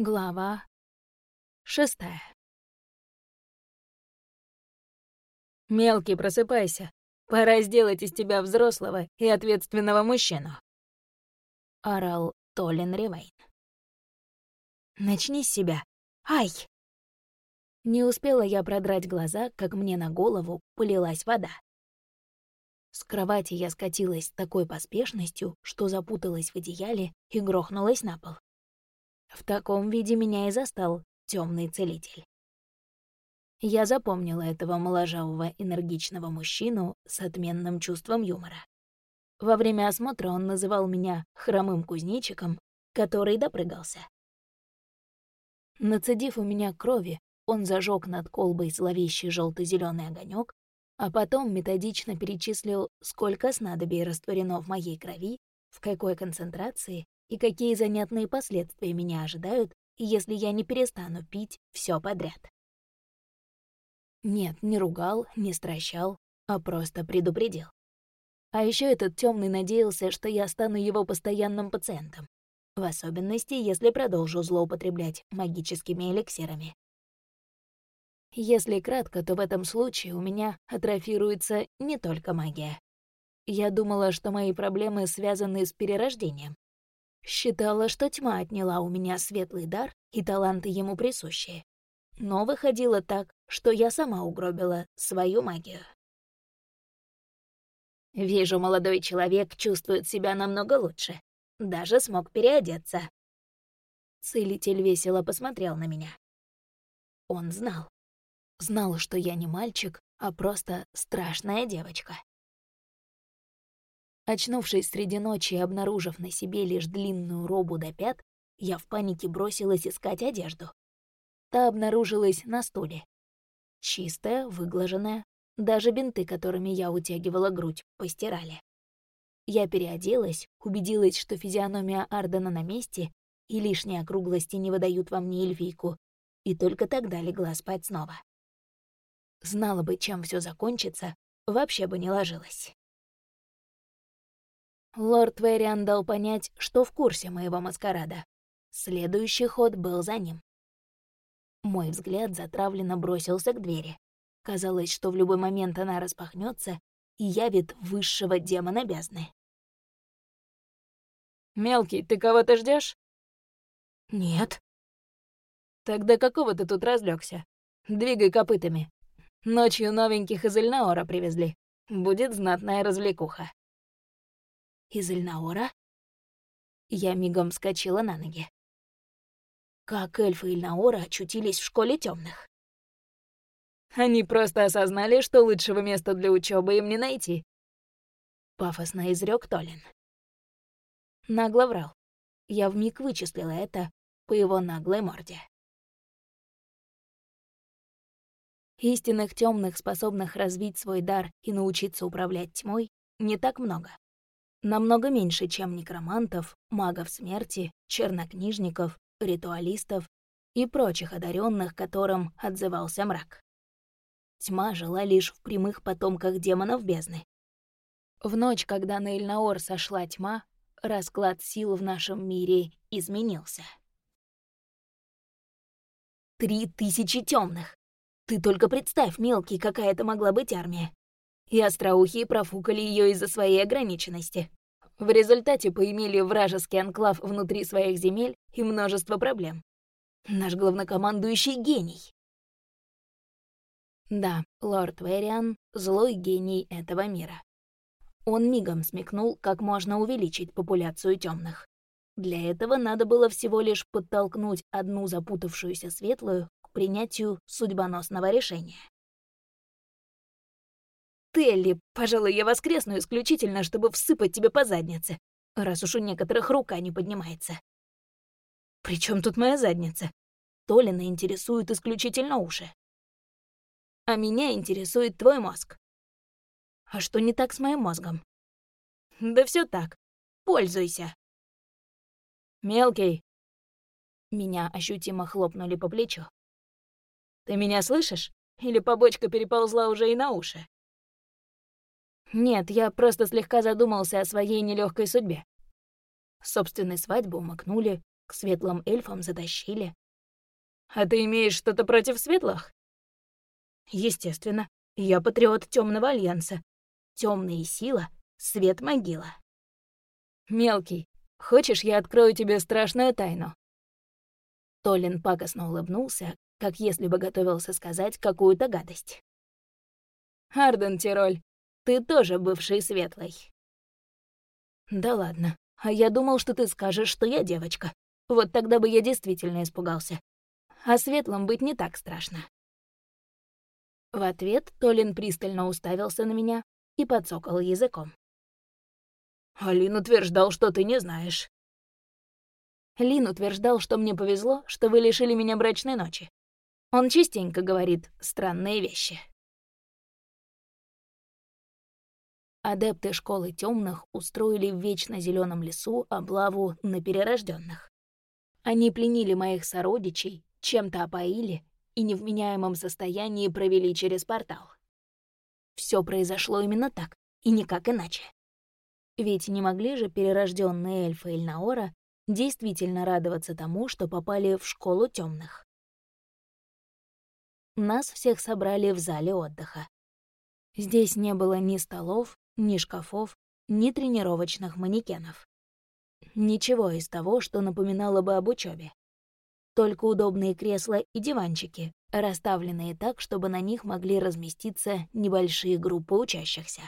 Глава шестая. «Мелкий, просыпайся. Пора сделать из тебя взрослого и ответственного мужчину», — орал Толин Ривейн. «Начни с себя. Ай!» Не успела я продрать глаза, как мне на голову полилась вода. С кровати я скатилась с такой поспешностью, что запуталась в одеяле и грохнулась на пол. В таком виде меня и застал темный целитель. Я запомнила этого моложавого энергичного мужчину с отменным чувством юмора. Во время осмотра он называл меня хромым кузнечиком, который допрыгался. Нацедив у меня крови, он зажег над колбой зловещий желто зеленый огонек, а потом методично перечислил, сколько снадобий растворено в моей крови, в какой концентрации и какие занятные последствия меня ожидают, если я не перестану пить все подряд. Нет, не ругал, не стращал, а просто предупредил. А еще этот темный надеялся, что я стану его постоянным пациентом, в особенности, если продолжу злоупотреблять магическими эликсирами. Если кратко, то в этом случае у меня атрофируется не только магия. Я думала, что мои проблемы связаны с перерождением, Считала, что тьма отняла у меня светлый дар и таланты ему присущие. Но выходило так, что я сама угробила свою магию. Вижу, молодой человек чувствует себя намного лучше. Даже смог переодеться. Целитель весело посмотрел на меня. Он знал. Знал, что я не мальчик, а просто страшная девочка. Очнувшись среди ночи и обнаружив на себе лишь длинную робу до пят, я в панике бросилась искать одежду. Та обнаружилась на стуле. Чистая, выглаженная, даже бинты, которыми я утягивала грудь, постирали. Я переоделась, убедилась, что физиономия Ардена на месте и лишние округлости не выдают во мне эльфийку, и только тогда легла спать снова. Знала бы, чем все закончится, вообще бы не ложилась. Лорд Вэриан дал понять, что в курсе моего маскарада. Следующий ход был за ним. Мой взгляд затравленно бросился к двери. Казалось, что в любой момент она распахнется и явит высшего демона бездны. «Мелкий, ты кого-то ждешь? «Нет». «Тогда какого ты тут разлегся? Двигай копытами. Ночью новеньких из Эльнаора привезли. Будет знатная развлекуха». Из Эльнаора? Я мигом вскочила на ноги. Как эльфы Эльнаора очутились в школе темных? Они просто осознали, что лучшего места для учебы им не найти. Пафосно изрек Толин. Нагло врал. Я вмиг вычислила это по его наглой морде. Истинных темных, способных развить свой дар и научиться управлять тьмой, не так много намного меньше, чем некромантов, магов смерти, чернокнижников, ритуалистов и прочих одаренных, которым отзывался мрак. Тьма жила лишь в прямых потомках демонов бездны. В ночь, когда на Эльнаор сошла тьма, расклад сил в нашем мире изменился. Три тысячи темных. Ты только представь, мелкий, какая это могла быть армия и остроухие профукали ее из-за своей ограниченности. В результате поимели вражеский анклав внутри своих земель и множество проблем. Наш главнокомандующий гений. Да, лорд Вэриан — злой гений этого мира. Он мигом смекнул, как можно увеличить популяцию темных. Для этого надо было всего лишь подтолкнуть одну запутавшуюся светлую к принятию судьбоносного решения. Телли, пожалуй, я воскресну исключительно, чтобы всыпать тебе по заднице, раз уж у некоторых рука не поднимается. Причем тут моя задница? Толина интересует исключительно уши. А меня интересует твой мозг. А что не так с моим мозгом? Да все так. Пользуйся. Мелкий. Меня ощутимо хлопнули по плечу. Ты меня слышишь? Или побочка переползла уже и на уши? Нет, я просто слегка задумался о своей нелегкой судьбе. Собственной свадьбы умыкнули, к светлым эльфам затащили. А ты имеешь что-то против светлых? Естественно, я патриот Темного Альянса. Темная сила, свет могила. Мелкий, хочешь, я открою тебе страшную тайну? Толин пакостно улыбнулся, как если бы готовился сказать какую-то гадость. Арден Тироль, ты тоже бывший светлый. Да ладно, а я думал, что ты скажешь, что я девочка. Вот тогда бы я действительно испугался. А светлым быть не так страшно. В ответ Толин пристально уставился на меня и подсокал языком. «Алин утверждал, что ты не знаешь». Лин утверждал, что мне повезло, что вы лишили меня брачной ночи. Он частенько говорит странные вещи. Адепты школы темных устроили в вечно зеленом лесу облаву на перерожденных. Они пленили моих сородичей, чем-то опоили и невменяемом состоянии провели через портал. Все произошло именно так, и никак иначе. Ведь не могли же перерожденные эльфы Эльнаора действительно радоваться тому, что попали в школу темных. Нас всех собрали в зале отдыха. Здесь не было ни столов, ни шкафов, ни тренировочных манекенов. Ничего из того, что напоминало бы об учебе. Только удобные кресла и диванчики, расставленные так, чтобы на них могли разместиться небольшие группы учащихся.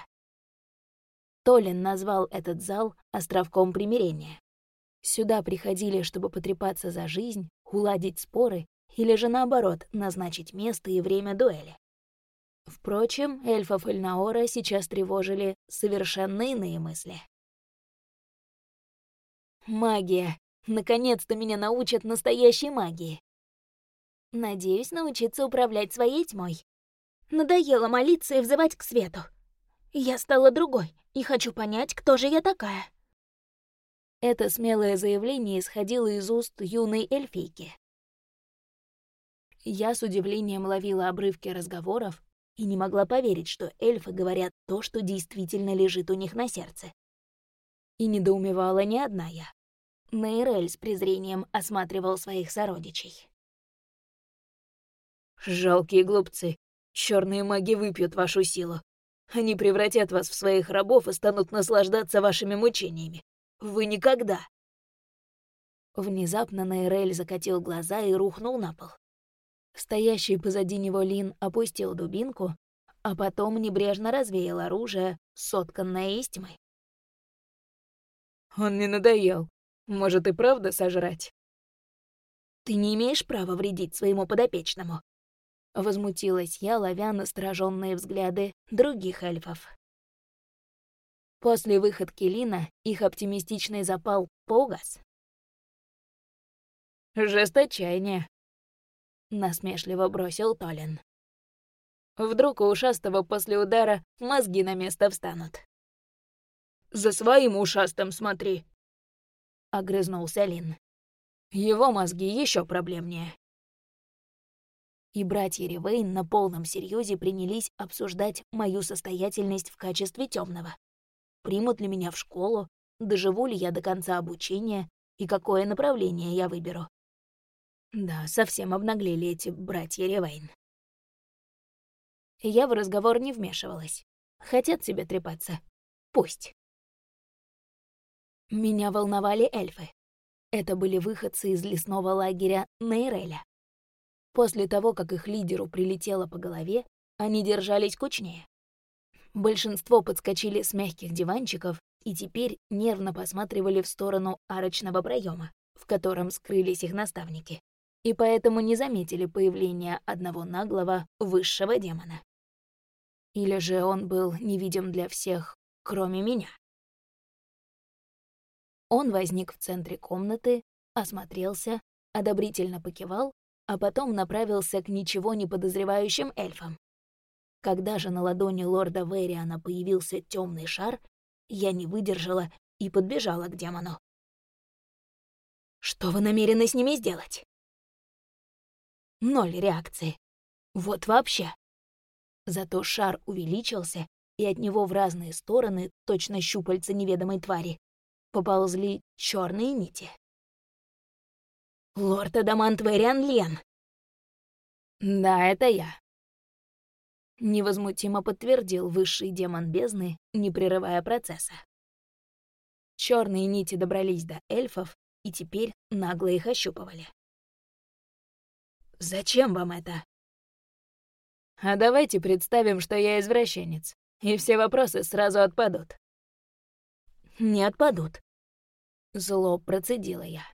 Толин назвал этот зал «Островком примирения». Сюда приходили, чтобы потрепаться за жизнь, уладить споры или же наоборот назначить место и время дуэли. Впрочем, эльфов Эльнаора сейчас тревожили совершенно иные мысли. «Магия! Наконец-то меня научат настоящей магии!» «Надеюсь научиться управлять своей тьмой. Надоело молиться и взывать к свету. Я стала другой и хочу понять, кто же я такая». Это смелое заявление исходило из уст юной эльфийки. Я с удивлением ловила обрывки разговоров, и не могла поверить, что эльфы говорят то, что действительно лежит у них на сердце. И недоумевала не одна я. Нейрель с презрением осматривал своих сородичей. «Жалкие глупцы. Черные маги выпьют вашу силу. Они превратят вас в своих рабов и станут наслаждаться вашими мучениями. Вы никогда...» Внезапно Нейрель закатил глаза и рухнул на пол. Стоящий позади него Лин опустил дубинку, а потом небрежно развеял оружие, сотканное из тьмы. «Он не надоел. Может и правда сожрать?» «Ты не имеешь права вредить своему подопечному», — возмутилась я, ловя настороженные взгляды других эльфов. После выходки Лина их оптимистичный запал погас. «Жест отчаяния», насмешливо бросил Толин. Вдруг у ушастого после удара мозги на место встанут. «За своим ушастым смотри!» — огрызнулся Лин. «Его мозги еще проблемнее». И братья Ривейн на полном серьезе принялись обсуждать мою состоятельность в качестве темного. Примут ли меня в школу, доживу ли я до конца обучения и какое направление я выберу. Да, совсем обнаглели эти братья Ревейн. Я в разговор не вмешивалась. Хотят себе трепаться? Пусть. Меня волновали эльфы. Это были выходцы из лесного лагеря Нейреля. После того, как их лидеру прилетело по голове, они держались кучнее. Большинство подскочили с мягких диванчиков и теперь нервно посматривали в сторону арочного проема, в котором скрылись их наставники и поэтому не заметили появления одного наглого высшего демона. Или же он был невидим для всех, кроме меня. Он возник в центре комнаты, осмотрелся, одобрительно покивал, а потом направился к ничего не подозревающим эльфам. Когда же на ладони лорда Вериана появился темный шар, я не выдержала и подбежала к демону. «Что вы намерены с ними сделать?» Ноль реакции. Вот вообще. Зато шар увеличился, и от него в разные стороны, точно щупальца неведомой твари, поползли черные нити. Лорд Адамант Вэриан Лен. Да, это я. Невозмутимо подтвердил высший демон бездны, не прерывая процесса. Черные нити добрались до эльфов и теперь нагло их ощупывали. «Зачем вам это?» «А давайте представим, что я извращенец, и все вопросы сразу отпадут». «Не отпадут», — зло процедила я.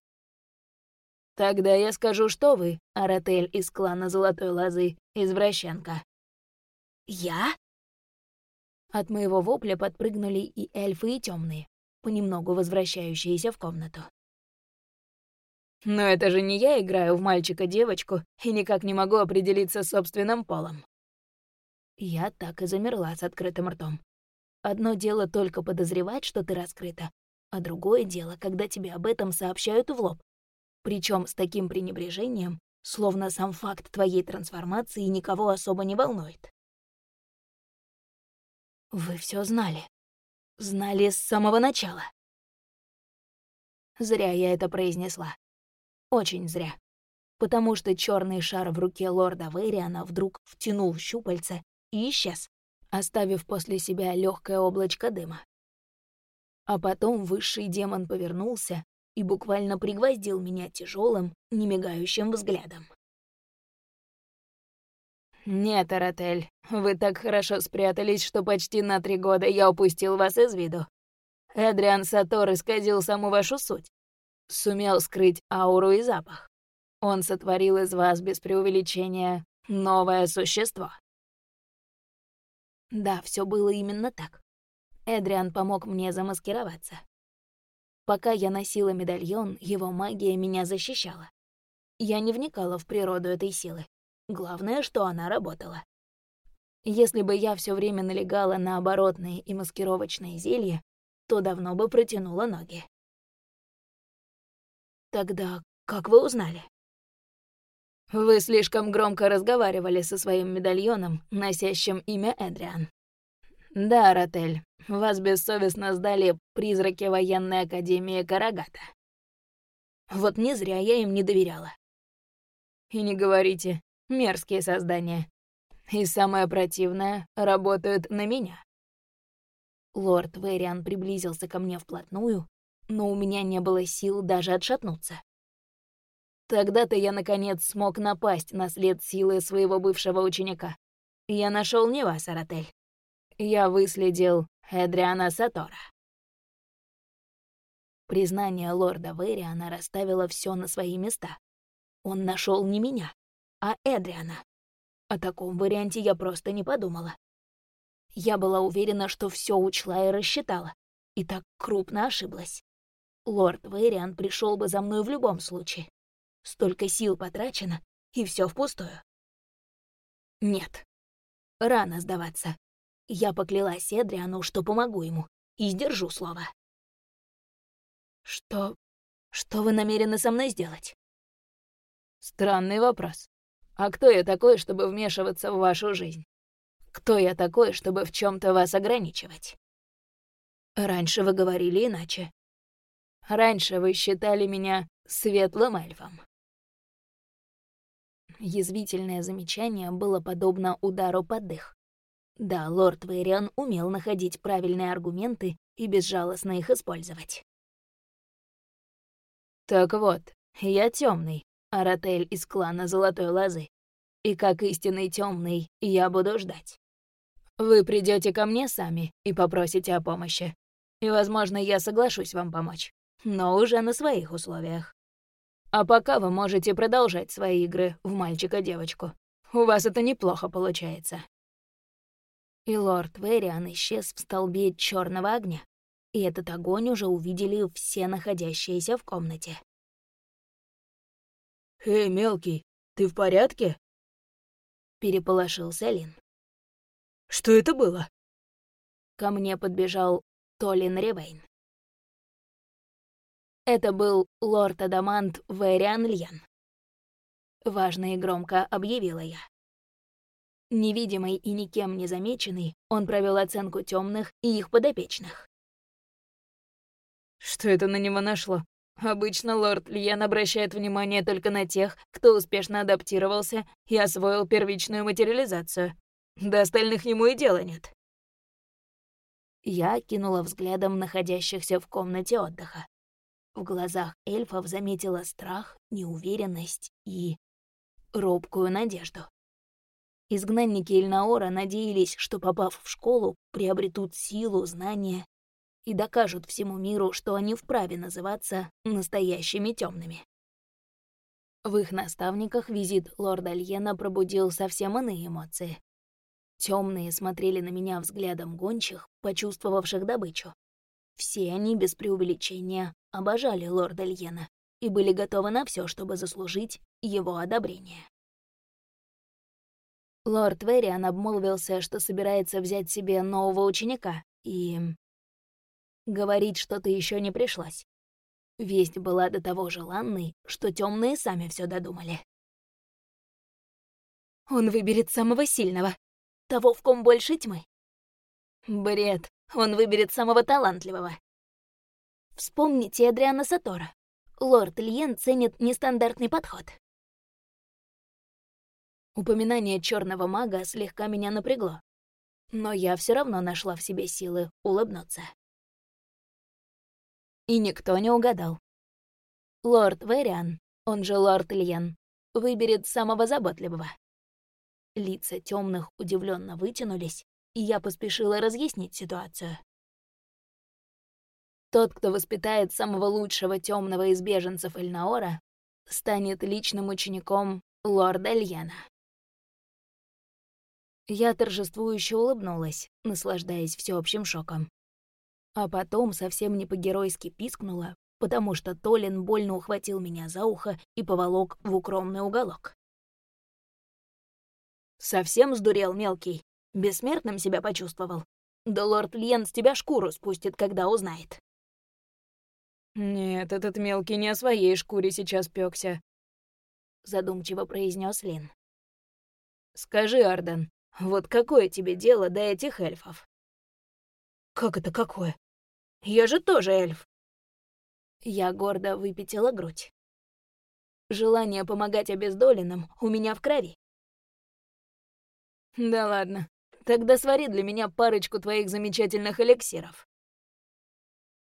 «Тогда я скажу, что вы, Аратель из клана Золотой Лозы, извращенка». «Я?» От моего вопля подпрыгнули и эльфы, и темные, понемногу возвращающиеся в комнату. «Но это же не я играю в мальчика-девочку и никак не могу определиться с собственным полом». Я так и замерла с открытым ртом. Одно дело только подозревать, что ты раскрыта, а другое дело, когда тебе об этом сообщают в лоб. Причем с таким пренебрежением, словно сам факт твоей трансформации никого особо не волнует. Вы все знали. Знали с самого начала. Зря я это произнесла. Очень зря. Потому что черный шар в руке лорда Вэриана вдруг втянул щупальце и исчез, оставив после себя легкое облачко дыма. А потом высший демон повернулся и буквально пригвоздил меня тяжелым, немигающим взглядом. «Нет, Аратель, вы так хорошо спрятались, что почти на три года я упустил вас из виду. Эдриан Сатор исказил саму вашу суть. Сумел скрыть ауру и запах. Он сотворил из вас, без преувеличения, новое существо». Да, все было именно так. Эдриан помог мне замаскироваться. Пока я носила медальон, его магия меня защищала. Я не вникала в природу этой силы. Главное, что она работала. Если бы я все время налегала на оборотные и маскировочные зелья, то давно бы протянула ноги. Тогда как вы узнали? Вы слишком громко разговаривали со своим медальоном, носящим имя Эдриан. Да, Ротель, вас бессовестно сдали призраки военной академии Карагата. Вот не зря я им не доверяла. И не говорите, мерзкие создания. И самое противное, работают на меня. Лорд Вэриан приблизился ко мне вплотную, но у меня не было сил даже отшатнуться. Тогда-то я, наконец, смог напасть на след силы своего бывшего ученика. Я нашел не вас, Аратель. Я выследил Эдриана Сатора. Признание лорда Вэриана расставило все на свои места. Он нашел не меня, а Эдриана. О таком варианте я просто не подумала. Я была уверена, что все учла и рассчитала, и так крупно ошиблась. Лорд Вэриан пришел бы за мной в любом случае. Столько сил потрачено, и все впустую. Нет, рано сдаваться. Я поклялась Эдриану, что помогу ему, и сдержу слово. Что... что вы намерены со мной сделать? Странный вопрос. А кто я такой, чтобы вмешиваться в вашу жизнь? Кто я такой, чтобы в чем то вас ограничивать? Раньше вы говорили иначе. Раньше вы считали меня светлым эльфом. Язвительное замечание было подобно удару под дых. Да, лорд Вэриан умел находить правильные аргументы и безжалостно их использовать. «Так вот, я темный, Аратель из клана Золотой Лозы. И как истинный темный, я буду ждать. Вы придете ко мне сами и попросите о помощи. И, возможно, я соглашусь вам помочь, но уже на своих условиях. А пока вы можете продолжать свои игры в мальчика-девочку. У вас это неплохо получается и лорд Вериан исчез в столбе черного огня, и этот огонь уже увидели все находящиеся в комнате. «Эй, мелкий, ты в порядке?» Переполошился Лин. «Что это было?» Ко мне подбежал Толин Ревейн. Это был лорд Адамант Вэриан Льян. Важно и громко объявила я. Невидимый и никем не замеченный, он провел оценку темных и их подопечных. Что это на него нашло? Обычно лорд Льен обращает внимание только на тех, кто успешно адаптировался и освоил первичную материализацию. До остальных ему и дела нет. Я кинула взглядом находящихся в комнате отдыха. В глазах эльфов заметила страх, неуверенность и робкую надежду. Изгнанники Эльнаора надеялись, что, попав в школу, приобретут силу, знания и докажут всему миру, что они вправе называться настоящими темными. В их наставниках визит лорда Альена пробудил совсем иные эмоции. Темные смотрели на меня взглядом гончих, почувствовавших добычу. Все они, без преувеличения, обожали лорда Льена и были готовы на все, чтобы заслужить его одобрение. Лорд Вериан обмолвился, что собирается взять себе нового ученика, и... Говорить что-то еще не пришлось. Весть была до того желанной, что темные сами все додумали. Он выберет самого сильного, того, в ком больше тьмы. Бред, он выберет самого талантливого. Вспомните Адриана Сатора. Лорд Льен ценит нестандартный подход. Упоминание черного мага слегка меня напрягло, но я все равно нашла в себе силы улыбнуться. И никто не угадал. Лорд Вериан, он же лорд Ильян, выберет самого заботливого. Лица темных удивленно вытянулись, и я поспешила разъяснить ситуацию. Тот, кто воспитает самого лучшего темного из беженцев Эльнаора, станет личным учеником лорда Ильяна. Я торжествующе улыбнулась, наслаждаясь всеобщим шоком. А потом совсем не по-геройски пискнула, потому что Толин больно ухватил меня за ухо и поволок в укромный уголок. «Совсем сдурел, мелкий? Бессмертным себя почувствовал? Да лорд Льен с тебя шкуру спустит, когда узнает». «Нет, этот мелкий не о своей шкуре сейчас пёкся», — задумчиво произнес Лин. «Скажи, Арден, вот какое тебе дело до этих эльфов? Как это какое? Я же тоже эльф. Я гордо выпятила грудь. Желание помогать обездоленным у меня в крови. Да ладно. Тогда свари для меня парочку твоих замечательных эликсиров.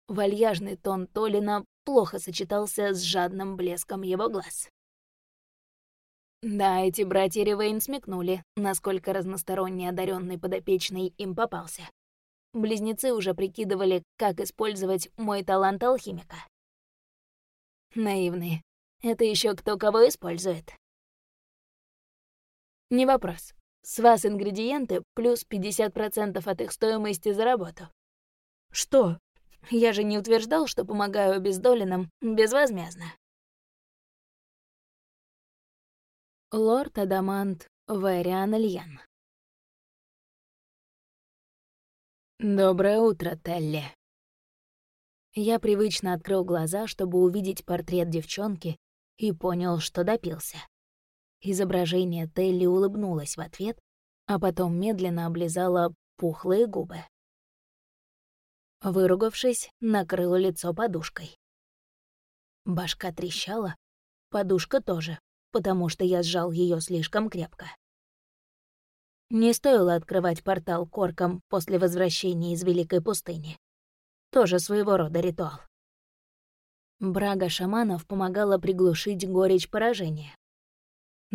Вальяжный тон Толина плохо сочетался с жадным блеском его глаз. Да, эти братья Ривейн смекнули, насколько разносторонне одаренный подопечный им попался. Близнецы уже прикидывали, как использовать мой талант алхимика. Наивные. Это еще кто кого использует. Не вопрос. С вас ингредиенты плюс 50% от их стоимости за работу. Что? Я же не утверждал, что помогаю обездоленным безвозмездно. Лорд Адамант Вэриан Ильян. «Доброе утро, Телли». Я привычно открыл глаза, чтобы увидеть портрет девчонки, и понял, что допился. Изображение Телли улыбнулось в ответ, а потом медленно облизала пухлые губы. Выругавшись, накрыла лицо подушкой. Башка трещала, подушка тоже, потому что я сжал ее слишком крепко. Не стоило открывать портал корком после возвращения из Великой пустыни. Тоже своего рода ритуал. Брага шаманов помогала приглушить горечь поражения.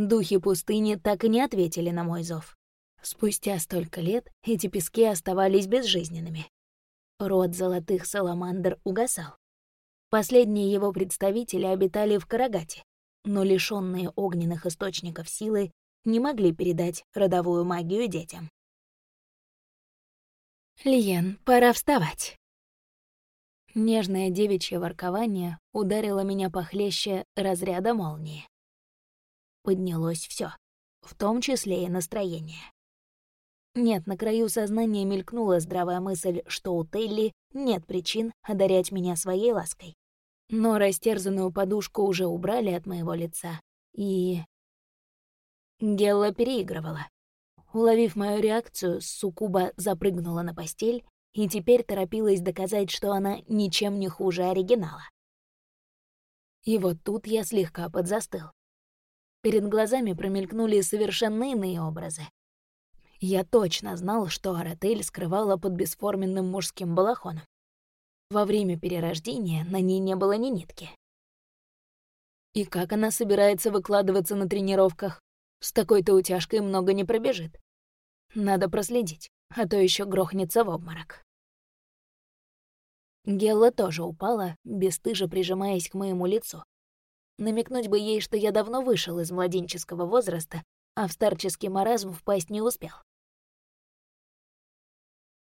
Духи пустыни так и не ответили на мой зов. Спустя столько лет эти пески оставались безжизненными. Род золотых саламандр угасал. Последние его представители обитали в Карагате, но лишённые огненных источников силы не могли передать родовую магию детям. «Лиен, пора вставать!» Нежное девичье воркование ударило меня похлеще разряда молнии. Поднялось все, в том числе и настроение. Нет, на краю сознания мелькнула здравая мысль, что у Телли нет причин одарять меня своей лаской. Но растерзанную подушку уже убрали от моего лица, и... Гелла переигрывала. Уловив мою реакцию, Сукуба запрыгнула на постель и теперь торопилась доказать, что она ничем не хуже оригинала. И вот тут я слегка подзастыл. Перед глазами промелькнули совершенно иные образы. Я точно знал, что Аратель скрывала под бесформенным мужским балахоном. Во время перерождения на ней не было ни нитки. И как она собирается выкладываться на тренировках? С такой-то утяжкой много не пробежит. Надо проследить, а то еще грохнется в обморок. Гелла тоже упала, бесстыже прижимаясь к моему лицу. Намекнуть бы ей, что я давно вышел из младенческого возраста, а в старческий маразм впасть не успел.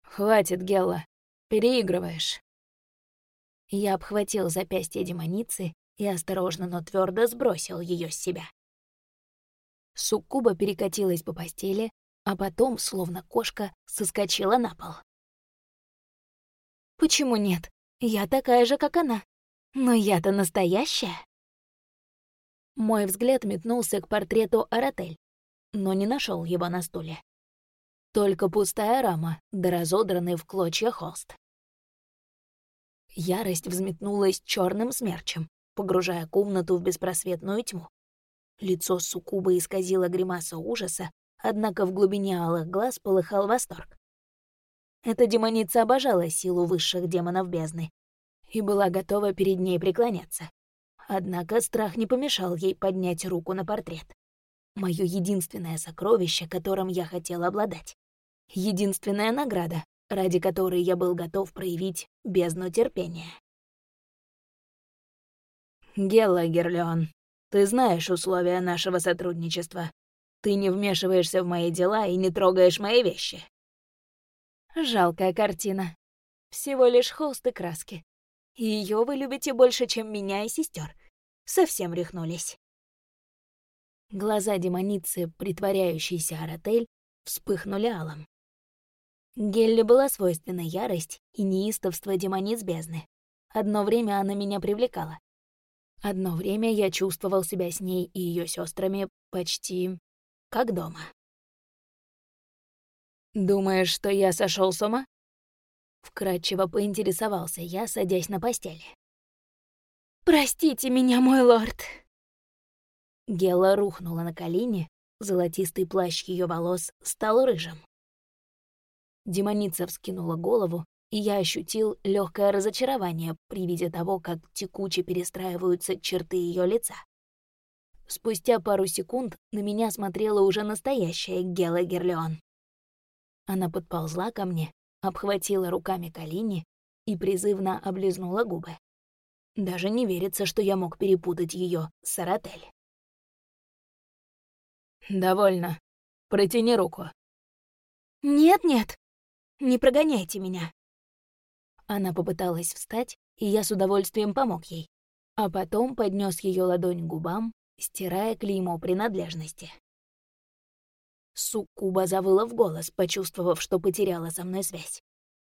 «Хватит, Гелла, переигрываешь». Я обхватил запястье демоницы и осторожно, но твердо сбросил ее с себя. Суккуба перекатилась по постели, а потом, словно кошка, соскочила на пол. «Почему нет? Я такая же, как она. Но я-то настоящая». Мой взгляд метнулся к портрету Аратель, но не нашел его на стуле. Только пустая рама, да разодранный в клочья холст. Ярость взметнулась черным смерчем, погружая комнату в беспросветную тьму. Лицо суккуба исказило гримаса ужаса, однако в глубине алых глаз полыхал восторг. Эта демоница обожала силу высших демонов бездны и была готова перед ней преклоняться. Однако страх не помешал ей поднять руку на портрет. Моё единственное сокровище, которым я хотел обладать. Единственная награда, ради которой я был готов проявить бездну терпения. Гелла Герлеон, ты знаешь условия нашего сотрудничества. Ты не вмешиваешься в мои дела и не трогаешь мои вещи. Жалкая картина. Всего лишь холст и краски. Её вы любите больше, чем меня и сестер. Совсем рехнулись. Глаза демоницы, притворяющейся Аратель, вспыхнули алым. Гелле была свойственна ярость и неистовство демониц бездны. Одно время она меня привлекала. Одно время я чувствовал себя с ней и ее сестрами почти как дома. «Думаешь, что я сошел с ума?» Вкратчиво поинтересовался я, садясь на постели. «Простите меня, мой лорд!» Гела рухнула на колени, золотистый плащ ее волос стал рыжим. Демоница вскинула голову, и я ощутил легкое разочарование при виде того, как текуче перестраиваются черты ее лица. Спустя пару секунд на меня смотрела уже настоящая Гела Герлеон. Она подползла ко мне, обхватила руками колени и призывно облизнула губы. Даже не верится, что я мог перепутать ее с Саратель. «Довольно. Протяни руку». «Нет-нет, не прогоняйте меня». Она попыталась встать, и я с удовольствием помог ей, а потом поднес ее ладонь к губам, стирая клеймо принадлежности. Суккуба завыла в голос, почувствовав, что потеряла со мной связь.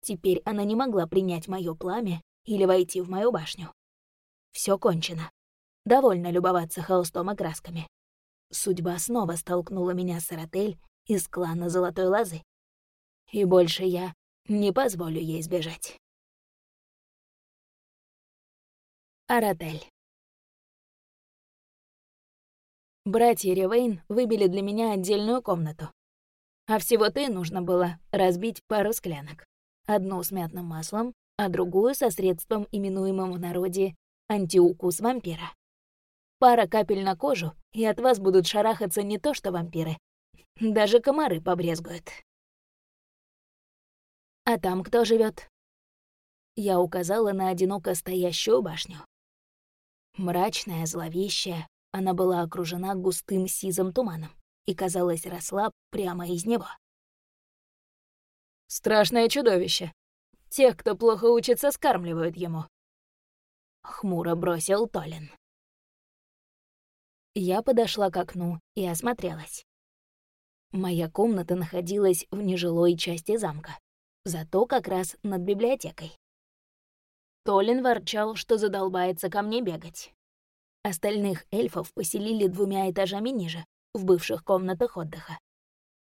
Теперь она не могла принять мое пламя или войти в мою башню. Все кончено. Довольно любоваться холстом и красками. Судьба снова столкнула меня с Аратель из клана Золотой Лозы. И больше я не позволю ей сбежать. Аратель. Братья Ривейн выбили для меня отдельную комнату. А всего-то и нужно было разбить пару склянок. Одну с мятным маслом, а другую со средством, именуемым в народе антиукус вампира. Пара капель на кожу, и от вас будут шарахаться не то что вампиры. Даже комары побрезгуют. А там кто живет? Я указала на одиноко стоящую башню. Мрачная, зловещая, она была окружена густым сизым туманом и, казалось, росла прямо из него. «Страшное чудовище. Тех, кто плохо учится, скармливают ему», — хмуро бросил Толин. Я подошла к окну и осмотрелась. Моя комната находилась в нежилой части замка, зато как раз над библиотекой. Толин ворчал, что задолбается ко мне бегать. Остальных эльфов поселили двумя этажами ниже, в бывших комнатах отдыха.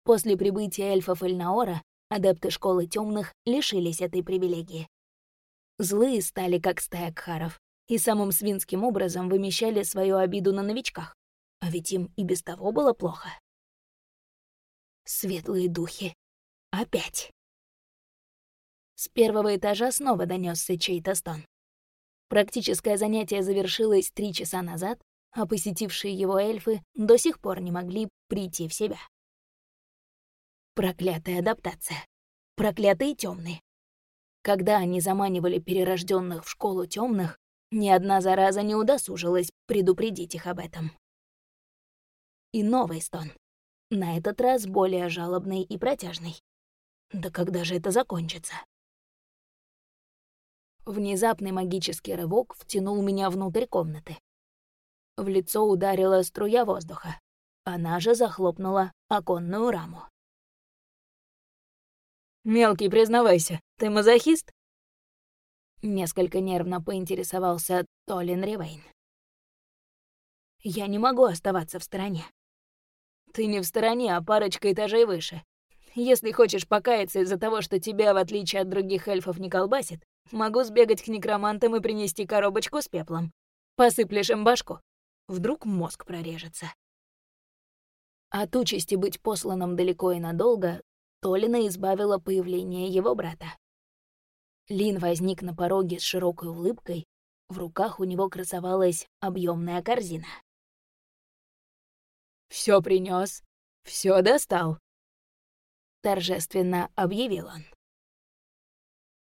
После прибытия эльфов Эльнаора адепты Школы Тёмных лишились этой привилегии. Злые стали как стая кхаров, и самым свинским образом вымещали свою обиду на новичках. А ведь им и без того было плохо. Светлые духи. Опять. С первого этажа снова донесся чей-то стон. Практическое занятие завершилось три часа назад, а посетившие его эльфы до сих пор не могли прийти в себя. Проклятая адаптация. Проклятые темные. Когда они заманивали перерожденных в школу темных, ни одна зараза не удосужилась предупредить их об этом. И новый стон. На этот раз более жалобный и протяжный. Да когда же это закончится? Внезапный магический рывок втянул меня внутрь комнаты. В лицо ударила струя воздуха. Она же захлопнула оконную раму. «Мелкий, признавайся, ты мазохист?» Несколько нервно поинтересовался Толин Ривейн. «Я не могу оставаться в стороне». «Ты не в стороне, а парочка этажей выше. Если хочешь покаяться из-за того, что тебя, в отличие от других эльфов, не колбасит, могу сбегать к некромантам и принести коробочку с пеплом. Посыплешь им башку. Вдруг мозг прорежется». От участи быть посланным далеко и надолго Толина избавила появление его брата. Лин возник на пороге с широкой улыбкой, в руках у него красовалась объемная корзина. Все принес, все достал, торжественно объявил он.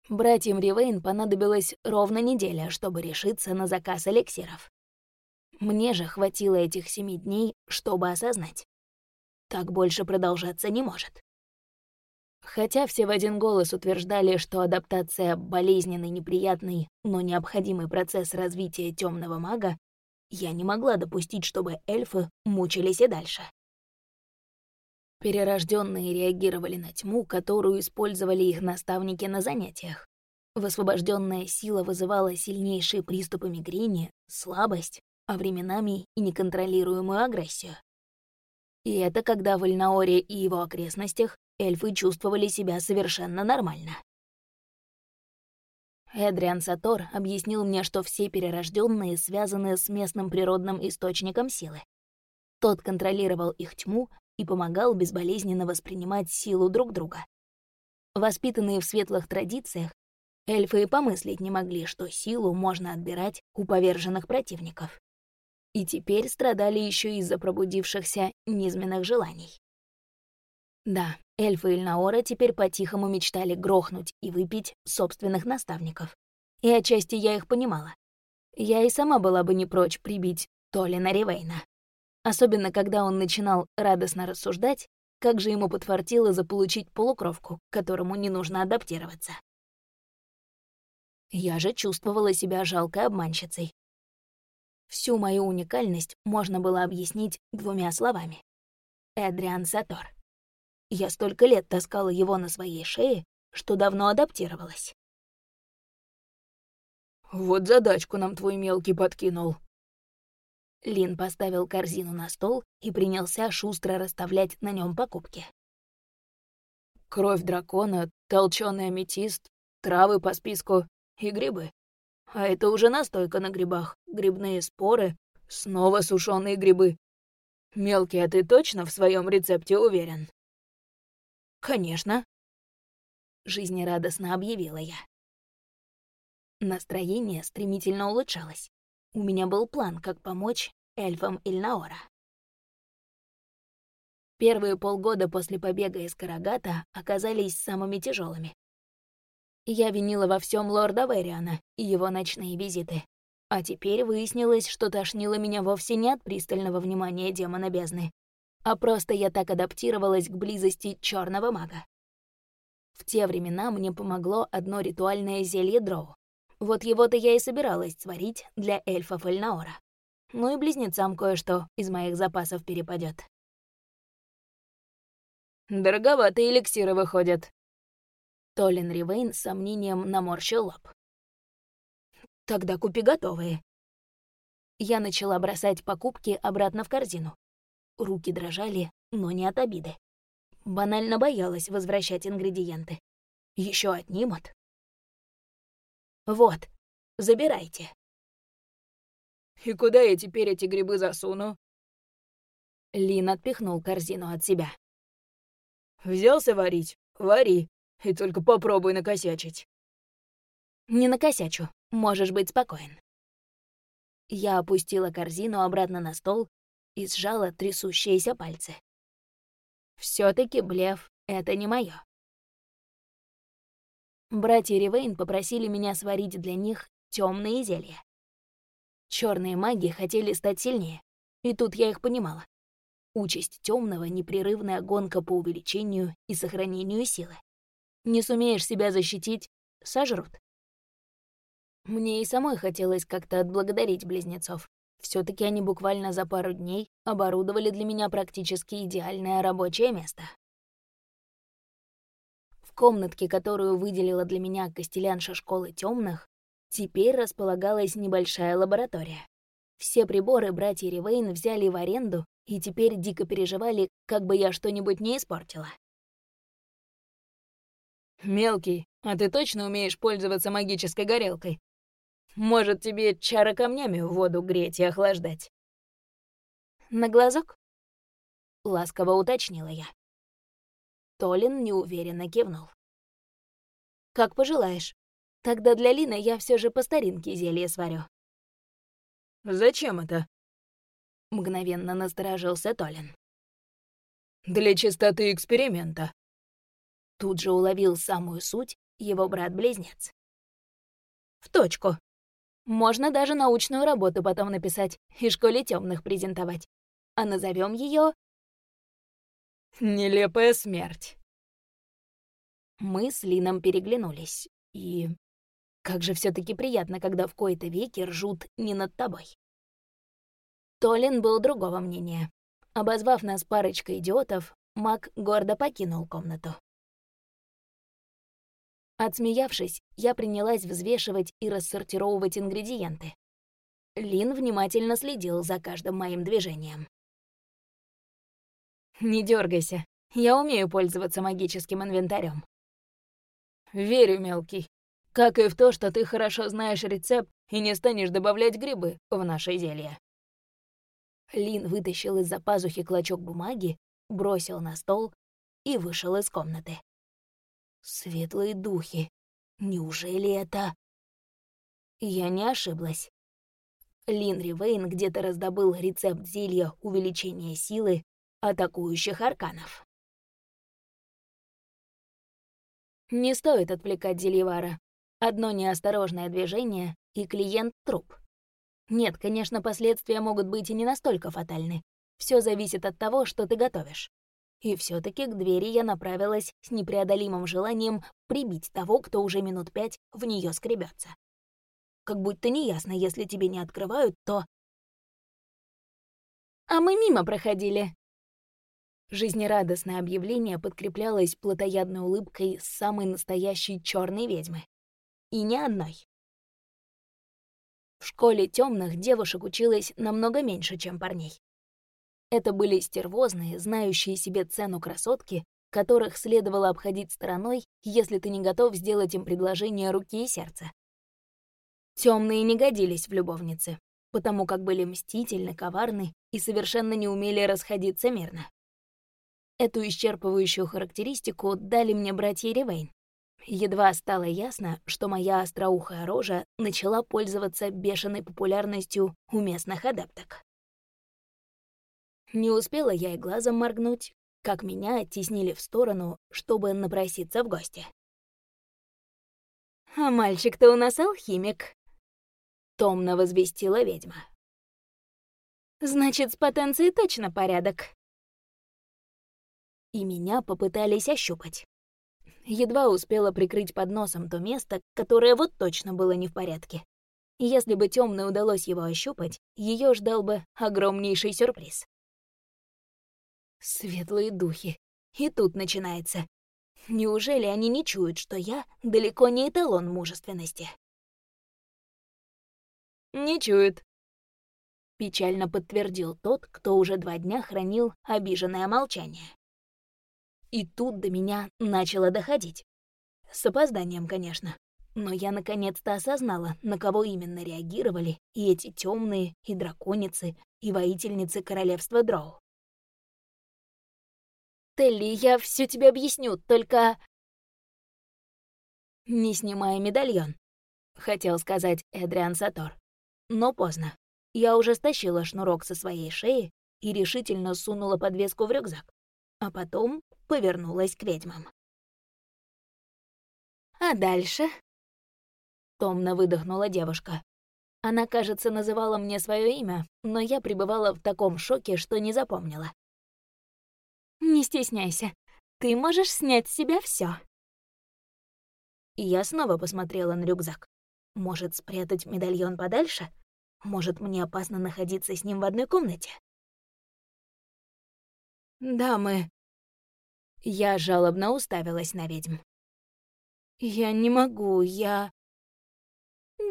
Братьям Ривейн понадобилась ровно неделя, чтобы решиться на заказ эликсиров. Мне же хватило этих семи дней, чтобы осознать. Так больше продолжаться не может. Хотя все в один голос утверждали, что адаптация — болезненный, неприятный, но необходимый процесс развития темного мага, я не могла допустить, чтобы эльфы мучились и дальше. Перерожденные реагировали на тьму, которую использовали их наставники на занятиях. Высвобожденная сила вызывала сильнейшие приступы мигрени, слабость, а временами и неконтролируемую агрессию. И это когда в Эльнаоре и его окрестностях эльфы чувствовали себя совершенно нормально. Эдриан Сатор объяснил мне, что все перерожденные связаны с местным природным источником силы. Тот контролировал их тьму и помогал безболезненно воспринимать силу друг друга. Воспитанные в светлых традициях, эльфы и помыслить не могли, что силу можно отбирать у поверженных противников. И теперь страдали еще из-за пробудившихся низменных желаний. Да, эльфы Эльнаора теперь по-тихому мечтали грохнуть и выпить собственных наставников. И отчасти я их понимала. Я и сама была бы не прочь прибить Толина Ривейна. Особенно, когда он начинал радостно рассуждать, как же ему подфартило заполучить полукровку, которому не нужно адаптироваться. Я же чувствовала себя жалкой обманщицей. Всю мою уникальность можно было объяснить двумя словами. Эдриан Сатор. Я столько лет таскала его на своей шее, что давно адаптировалась. «Вот задачку нам твой мелкий подкинул». Лин поставил корзину на стол и принялся шустро расставлять на нем покупки. Кровь дракона, толчёный аметист, травы по списку и грибы. А это уже настойка на грибах, грибные споры, снова сушеные грибы. Мелкий, а ты точно в своем рецепте уверен? «Конечно», — жизнерадостно объявила я. Настроение стремительно улучшалось. У меня был план, как помочь эльфам Ильнаора. Первые полгода после побега из Карагата оказались самыми тяжелыми. Я винила во всем лорда Вериана и его ночные визиты. А теперь выяснилось, что тошнило меня вовсе не от пристального внимания демона бездны, а просто я так адаптировалась к близости черного мага. В те времена мне помогло одно ритуальное зелье дроу. Вот его-то я и собиралась сварить для эльфов Эльнаора. Ну и близнецам кое-что из моих запасов перепадет. Дороговатые эликсиры выходят. Толин Ривейн с сомнением наморщил лоб. Тогда купи готовые. Я начала бросать покупки обратно в корзину. Руки дрожали, но не от обиды. Банально боялась возвращать ингредиенты. Еще отнимут. Вот, забирайте. И куда я теперь эти грибы засуну?» Лин отпихнул корзину от себя. «Взялся варить? Вари. И только попробуй накосячить». «Не накосячу. Можешь быть спокоен». Я опустила корзину обратно на стол и сжала трясущиеся пальцы. все таки блеф — это не моё. Братья Ривейн попросили меня сварить для них темные зелья. Черные маги хотели стать сильнее, и тут я их понимала. Участь темного — непрерывная гонка по увеличению и сохранению силы. Не сумеешь себя защитить — сожрут. Мне и самой хотелось как-то отблагодарить близнецов. Все таки они буквально за пару дней оборудовали для меня практически идеальное рабочее место. В комнатке, которую выделила для меня костелянша школы темных, теперь располагалась небольшая лаборатория. Все приборы братья Ривейн взяли в аренду и теперь дико переживали, как бы я что-нибудь не испортила. «Мелкий, а ты точно умеешь пользоваться магической горелкой?» Может, тебе чара камнями в воду греть и охлаждать?» «На глазок?» — ласково уточнила я. Толин неуверенно кивнул. «Как пожелаешь. Тогда для Лины я все же по старинке зелье сварю». «Зачем это?» — мгновенно насторожился Толин. «Для чистоты эксперимента». Тут же уловил самую суть его брат-близнец. «В точку. Можно даже научную работу потом написать и школе темных презентовать. А назовем ее «Нелепая смерть». Мы с Лином переглянулись, и... Как же все таки приятно, когда в кои-то веки ржут не над тобой. Толин был другого мнения. Обозвав нас парочкой идиотов, Мак гордо покинул комнату. Отсмеявшись, я принялась взвешивать и рассортировывать ингредиенты. Лин внимательно следил за каждым моим движением. «Не дергайся, я умею пользоваться магическим инвентарем. «Верю, мелкий. Как и в то, что ты хорошо знаешь рецепт и не станешь добавлять грибы в наше зелье». Лин вытащил из-за пазухи клочок бумаги, бросил на стол и вышел из комнаты. Светлые духи. Неужели это... Я не ошиблась. Лин Ривейн где-то раздобыл рецепт зелья увеличения силы атакующих арканов. Не стоит отвлекать Зельевара. Одно неосторожное движение, и клиент — труп. Нет, конечно, последствия могут быть и не настолько фатальны. Все зависит от того, что ты готовишь. И все таки к двери я направилась с непреодолимым желанием прибить того, кто уже минут пять в нее скребется. Как будто неясно, если тебе не открывают, то... «А мы мимо проходили», Жизнерадостное объявление подкреплялось плотоядной улыбкой самой настоящей черной ведьмы. И ни одной. В школе темных девушек училось намного меньше, чем парней. Это были стервозные, знающие себе цену красотки, которых следовало обходить стороной, если ты не готов сделать им предложение руки и сердца. Темные не годились в любовницы, потому как были мстительны, коварны и совершенно не умели расходиться мирно. Эту исчерпывающую характеристику дали мне братья Ривейн. Едва стало ясно, что моя остроухая рожа начала пользоваться бешеной популярностью у местных адепток. Не успела я и глазом моргнуть, как меня оттеснили в сторону, чтобы напроситься в гости. «А мальчик-то у нас алхимик», — томно возвестила ведьма. «Значит, с потенцией точно порядок». И меня попытались ощупать. Едва успела прикрыть под носом то место, которое вот точно было не в порядке. Если бы темной удалось его ощупать, ее ждал бы огромнейший сюрприз. Светлые духи. И тут начинается. Неужели они не чуют, что я далеко не эталон мужественности? «Не чуют», — печально подтвердил тот, кто уже два дня хранил обиженное молчание. И тут до меня начало доходить. С опозданием, конечно. Но я наконец-то осознала, на кого именно реагировали и эти темные, и драконицы, и воительницы королевства Дроу. «Телли, я все тебе объясню, только...» «Не снимая медальон», — хотел сказать Эдриан Сатор. Но поздно. Я уже стащила шнурок со своей шеи и решительно сунула подвеску в рюкзак, а потом повернулась к ведьмам. «А дальше?» Томно выдохнула девушка. Она, кажется, называла мне свое имя, но я пребывала в таком шоке, что не запомнила. «Не стесняйся, ты можешь снять с себя все. Я снова посмотрела на рюкзак. Может, спрятать медальон подальше? Может, мне опасно находиться с ним в одной комнате? Да, мы. Я жалобно уставилась на ведьм. «Я не могу, я...»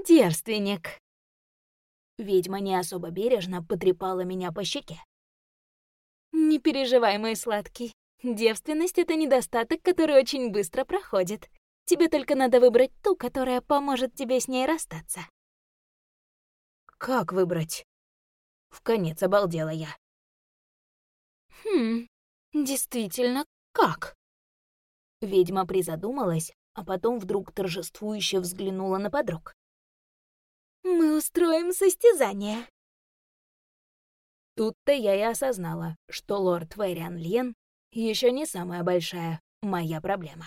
«Девственник!» Ведьма не особо бережно потрепала меня по щеке. «Не переживай, мой сладкий. Девственность — это недостаток, который очень быстро проходит. Тебе только надо выбрать ту, которая поможет тебе с ней расстаться». «Как выбрать?» В конец обалдела я. «Хм, действительно, как?» Ведьма призадумалась, а потом вдруг торжествующе взглянула на подруг. «Мы устроим состязание». Тут-то я и осознала, что лорд Вэриан Лен еще не самая большая моя проблема.